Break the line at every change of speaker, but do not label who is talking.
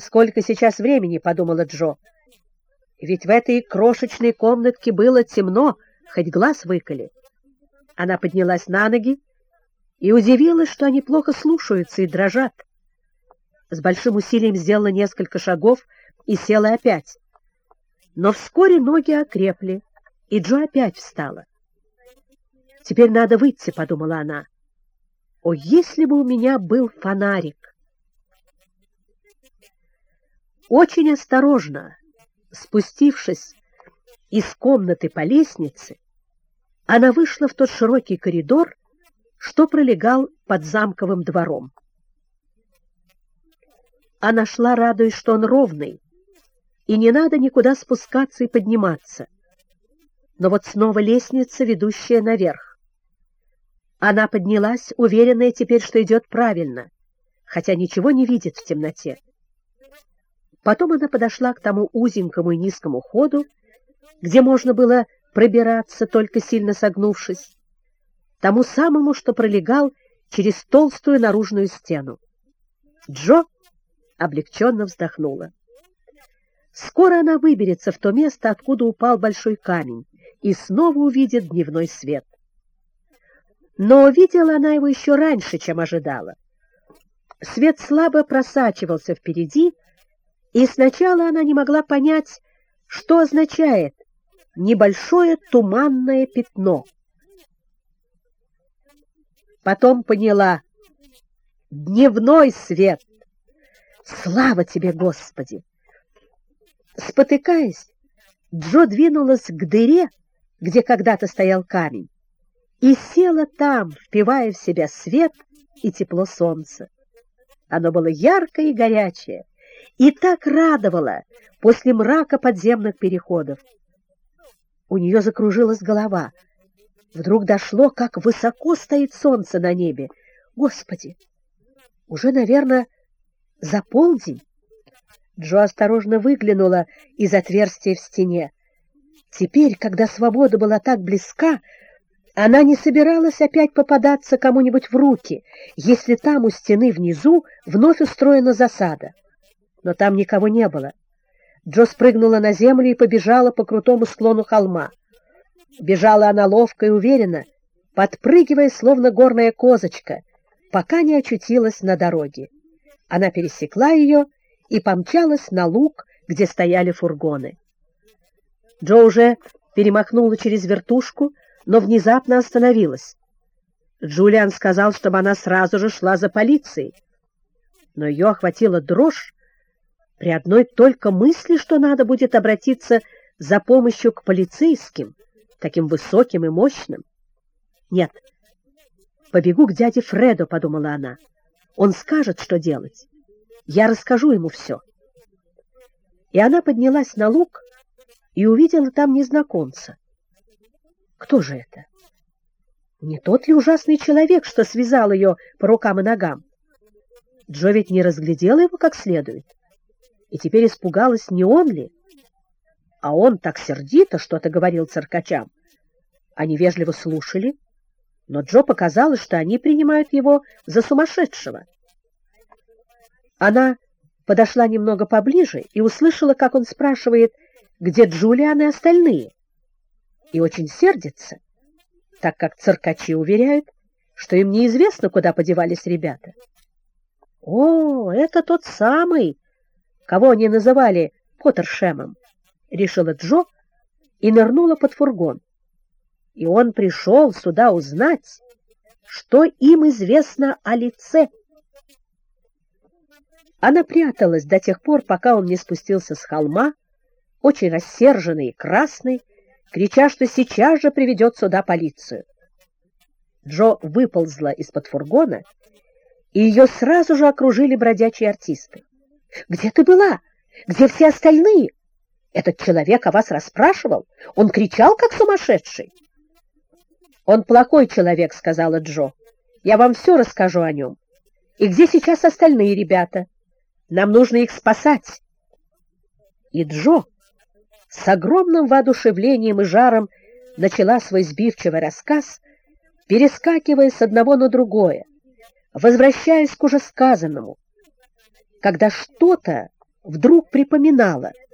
«Сколько сейчас времени?» — подумала Джо. «Ведь в этой крошечной комнатке было темно, хоть глаз выколи». Она поднялась на ноги и удивилась, что они плохо слушаются и дрожат. С большим усилием сделала несколько шагов и села опять. Но вскоре ноги окрепли, и Джо опять встала. «Теперь надо выйти», — подумала она. «О, если бы у меня был фонарик!» Очень осторожно, спустившись из комнаты по лестнице, она вышла в тот широкий коридор, что пролегал под замковым двором. Она шла, радуясь, что он ровный, и не надо никуда спускаться и подниматься. Но вот снова лестница, ведущая наверх. Она поднялась, уверенная теперь, что идет правильно, хотя ничего не видит в темноте. Потом она подошла к тому узенькому и низкому ходу, где можно было пробираться, только сильно согнувшись, тому самому, что пролегал через толстую наружную стену. Джо облегченно вздохнула. Скоро она выберется в то место, откуда упал большой камень, и снова увидит дневной свет. Но увидела она его еще раньше, чем ожидала. Свет слабо просачивался впереди, и сначала она не могла понять, что означает небольшое туманное пятно. Потом поняла — дневной свет. Слава тебе, Господи! Спотыкаясь, Джо двинулась к дыре, где когда-то стоял камень, и села там, впивая в себя свет и тепло солнца. Оно было яркое и горячее, и так радовало после мрака подземных переходов. У нее закружилась голова. Вдруг дошло, как высоко стоит солнце на небе. Господи! Уже, наверное, за полдень? Джо осторожно выглянула из отверстия в стене. Теперь, когда свобода была так близка, она не собиралась опять попадаться кому-нибудь в руки, если там у стены внизу вновь устроена засада. Но там никого не было. Джо спрыгнула на землю и побежала по крутому склону холма. Бежала она ловко и уверенно, подпрыгивая, словно горная козочка, пока не очутилась на дороге. Она пересекла ее и помчалась на луг, где стояли фургоны. Джо уже перемахнула через вертушку, но внезапно остановилась. Джулиан сказал, чтобы она сразу же шла за полицией. Но ее охватила дрожь при одной только мысли, что надо будет обратиться за помощью к полицейским, таким высоким и мощным. Нет, побегу к дяде Фреду, подумала она. Он скажет, что делать. Я расскажу ему все. И она поднялась на луг и увидела там незнакомца. Кто же это? Не тот ли ужасный человек, что связал ее по рукам и ногам? Джо ведь не разглядела его как следует, и теперь испугалась, не он ли? А он так сердито что-то говорил циркачам. Они вежливо слушали, но Джо показалось, что они принимают его за сумасшедшего. Она подошла немного поближе и услышала, как он спрашивает, где Джулиан и остальные, и очень сердится, так как циркачи уверяют, что им неизвестно, куда подевались ребята. «О, это тот самый, кого они называли Поттершемом», — решила Джо и нырнула под фургон. И он пришел сюда узнать, что им известно о лице. Она пряталась до тех пор, пока он не спустился с холма, очень рассерженный и красный, крича, что сейчас же приведет сюда полицию. Джо выползла из-под фургона, и ее сразу же окружили бродячие артисты. «Где ты была? Где все остальные? Этот человек о вас расспрашивал? Он кричал, как сумасшедший?» «Он плохой человек», — сказала Джо. «Я вам все расскажу о нем. И где сейчас остальные ребята?» Нам нужно их спасать. И Джо с огромным воодушевлением и жаром начала свой сбивчивый рассказ, перескакивая с одного на другое, возвращаясь к уже сказанному. Когда что-то вдруг припоминала —